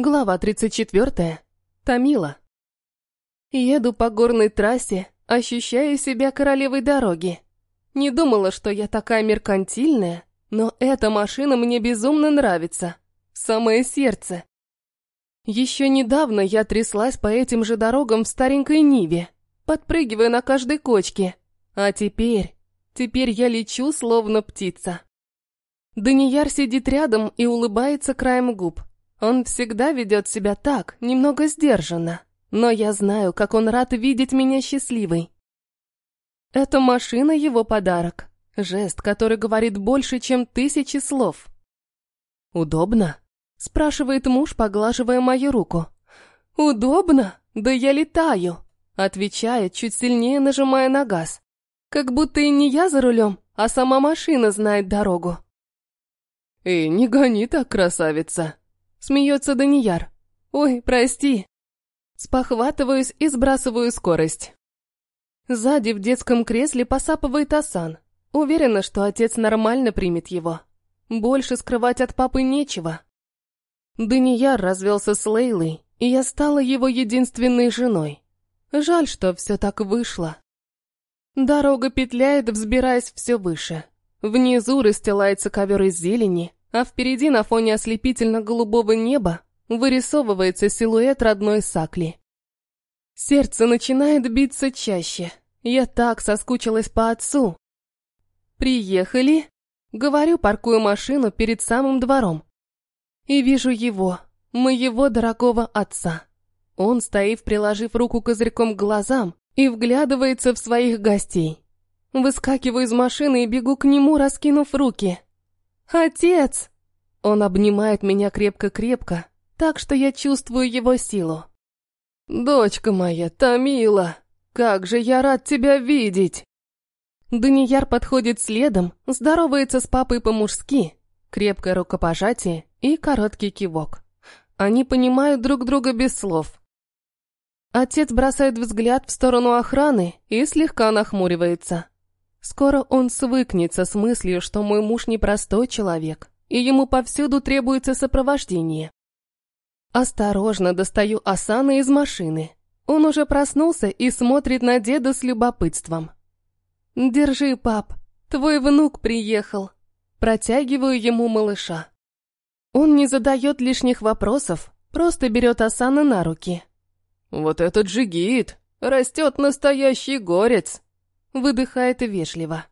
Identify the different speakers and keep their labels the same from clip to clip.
Speaker 1: Глава 34. Тамила. Еду по горной трассе, ощущаю себя королевой дороги. Не думала, что я такая меркантильная, но эта машина мне безумно нравится. Самое сердце. Еще недавно я тряслась по этим же дорогам в старенькой Ниве, подпрыгивая на каждой кочке. А теперь, теперь я лечу, словно птица. Данияр сидит рядом и улыбается краем губ. Он всегда ведет себя так, немного сдержанно. Но я знаю, как он рад видеть меня счастливой. Эта машина его подарок. Жест, который говорит больше, чем тысячи слов. «Удобно?» – спрашивает муж, поглаживая мою руку. «Удобно? Да я летаю!» – отвечает, чуть сильнее нажимая на газ. Как будто и не я за рулем, а сама машина знает дорогу. «И не гони так, красавица!» Смеется Данияр. Ой, прости. Спохватываюсь и сбрасываю скорость. Сзади в детском кресле посапывает Асан. Уверена, что отец нормально примет его. Больше скрывать от папы нечего. Данияр развелся с Лейлой, и я стала его единственной женой. Жаль, что все так вышло. Дорога петляет, взбираясь все выше. Внизу расстилается ковер из зелени, а впереди на фоне ослепительно-голубого неба вырисовывается силуэт родной Сакли. Сердце начинает биться чаще. Я так соскучилась по отцу. «Приехали?» Говорю, паркую машину перед самым двором. И вижу его, моего дорогого отца. Он стоит, приложив руку козырьком к глазам, и вглядывается в своих гостей. Выскакиваю из машины и бегу к нему, раскинув руки. «Отец!» Он обнимает меня крепко-крепко, так что я чувствую его силу. «Дочка моя, Тамила, как же я рад тебя видеть!» Данияр подходит следом, здоровается с папой по-мужски, крепкое рукопожатие и короткий кивок. Они понимают друг друга без слов. Отец бросает взгляд в сторону охраны и слегка нахмуривается. Скоро он свыкнется с мыслью, что мой муж непростой человек, и ему повсюду требуется сопровождение. Осторожно достаю Асана из машины. Он уже проснулся и смотрит на деда с любопытством. «Держи, пап, твой внук приехал». Протягиваю ему малыша. Он не задает лишних вопросов, просто берет Асана на руки. «Вот этот джигит! Растет настоящий горец!» Выдыхает вежливо.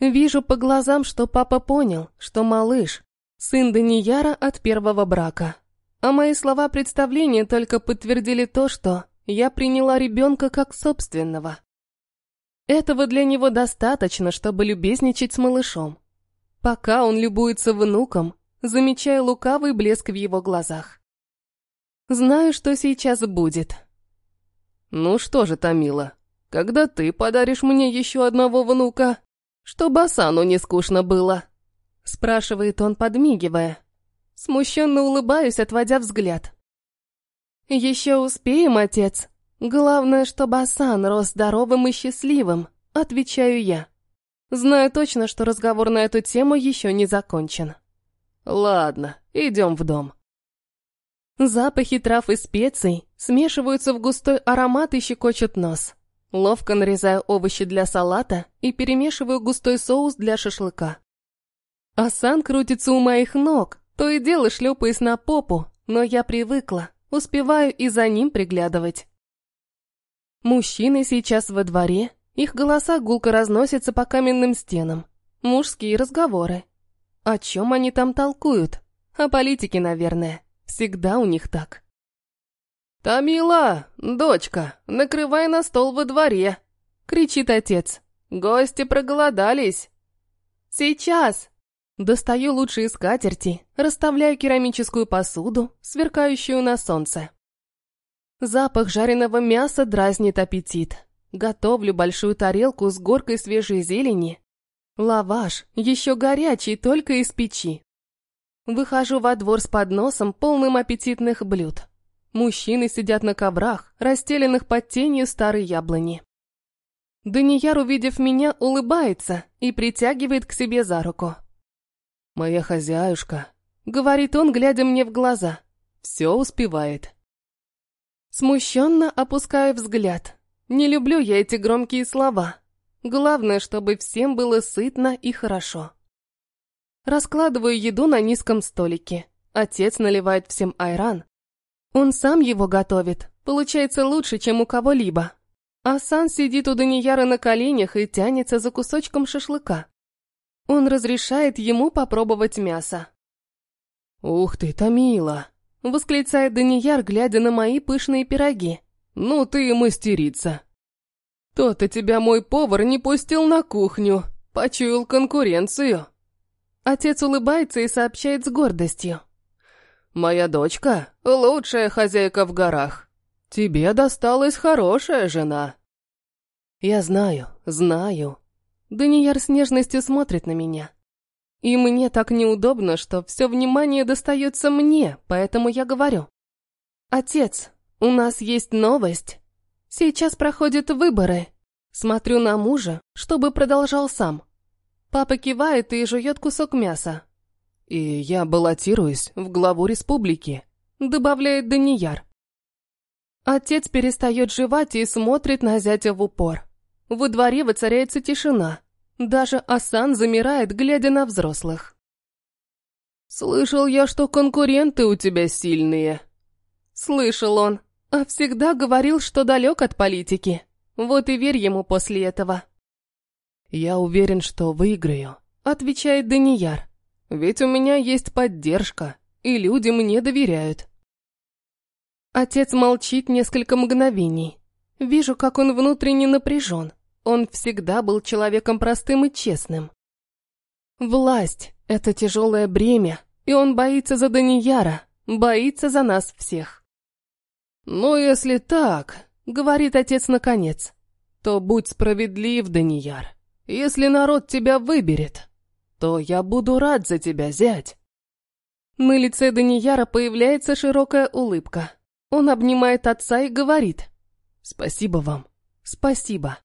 Speaker 1: Вижу по глазам, что папа понял, что малыш – сын Данияра от первого брака. А мои слова представления только подтвердили то, что я приняла ребенка как собственного. Этого для него достаточно, чтобы любезничать с малышом. Пока он любуется внуком, замечая лукавый блеск в его глазах. Знаю, что сейчас будет. «Ну что же, Тамила, когда ты подаришь мне еще одного внука, чтобы Асану не скучно было?» Спрашивает он, подмигивая. Смущенно улыбаюсь, отводя взгляд. «Еще успеем, отец. Главное, чтобы Асан рос здоровым и счастливым», отвечаю я. Знаю точно, что разговор на эту тему еще не закончен. «Ладно, идем в дом». Запахи трав и специй смешиваются в густой аромат и щекочут нос. Ловко нарезаю овощи для салата и перемешиваю густой соус для шашлыка. Асан крутится у моих ног, то и дело шлепаясь на попу, но я привыкла, успеваю и за ним приглядывать. Мужчины сейчас во дворе, их голоса гулко разносятся по каменным стенам. Мужские разговоры. О чем они там толкуют? О политике, наверное. Всегда у них так. «Тамила, дочка, накрывай на стол во дворе!» — кричит отец. «Гости проголодались!» «Сейчас!» Достаю лучшие скатерти, расставляю керамическую посуду, сверкающую на солнце. Запах жареного мяса дразнит аппетит. Готовлю большую тарелку с горкой свежей зелени. Лаваш, еще горячий, только из печи. Выхожу во двор с подносом, полным аппетитных блюд. Мужчины сидят на коврах, расстеленных под тенью старой яблони. Данияр, увидев меня, улыбается и притягивает к себе за руку. «Моя хозяюшка», — говорит он, глядя мне в глаза. все успевает. Смущенно опускаю взгляд. Не люблю я эти громкие слова. Главное, чтобы всем было сытно и хорошо. Раскладываю еду на низком столике. Отец наливает всем айран. Он сам его готовит. Получается лучше, чем у кого-либо. Асан сидит у Данияра на коленях и тянется за кусочком шашлыка. Он разрешает ему попробовать мясо. «Ух ты, Томила!» — восклицает Данияр, глядя на мои пышные пироги. «Ну ты и мастерица!» «То-то тебя мой повар не пустил на кухню, почуял конкуренцию!» Отец улыбается и сообщает с гордостью. «Моя дочка — лучшая хозяйка в горах. Тебе досталась хорошая жена». «Я знаю, знаю». Данияр с нежностью смотрит на меня. И мне так неудобно, что все внимание достается мне, поэтому я говорю. «Отец, у нас есть новость. Сейчас проходят выборы. Смотрю на мужа, чтобы продолжал сам. Папа кивает и жует кусок мяса. И я баллотируюсь в главу республики», — добавляет Данияр. Отец перестает жевать и смотрит на зятя в упор. Во дворе воцаряется тишина. Даже Асан замирает, глядя на взрослых. «Слышал я, что конкуренты у тебя сильные». Слышал он, а всегда говорил, что далек от политики. Вот и верь ему после этого. «Я уверен, что выиграю», — отвечает Данияр. «Ведь у меня есть поддержка, и люди мне доверяют». Отец молчит несколько мгновений. Вижу, как он внутренне напряжен. Он всегда был человеком простым и честным. Власть — это тяжелое бремя, и он боится за Данияра, боится за нас всех. «Ну, если так», — говорит отец наконец, — «то будь справедлив, Данияр. Если народ тебя выберет, то я буду рад за тебя, зять». На лице Данияра появляется широкая улыбка. Он обнимает отца и говорит «Спасибо вам, спасибо».